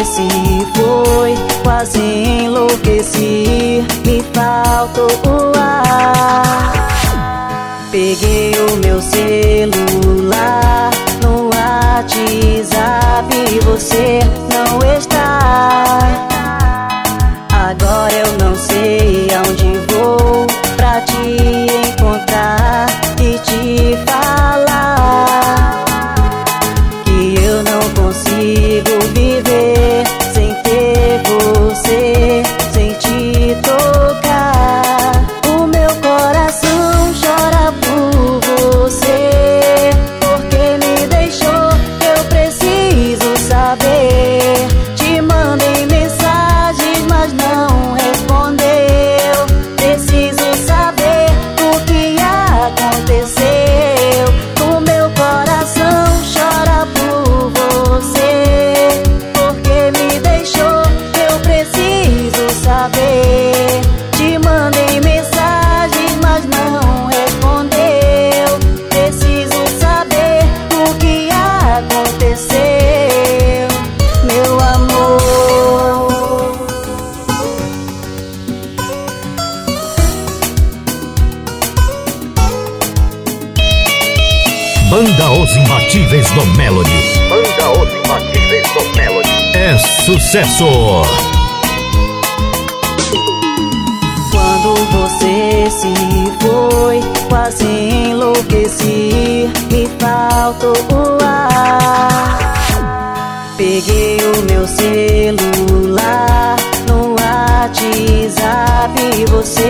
esqueci, foi quase enlouqueci. Me faltou Banda Os Imbatíveis do Melody. Banda Os Imbatíveis do Melody. É sucesso! Quando você se foi, quase enlouqueci. Me faltou o ar. Peguei o meu celular no WhatsApp e você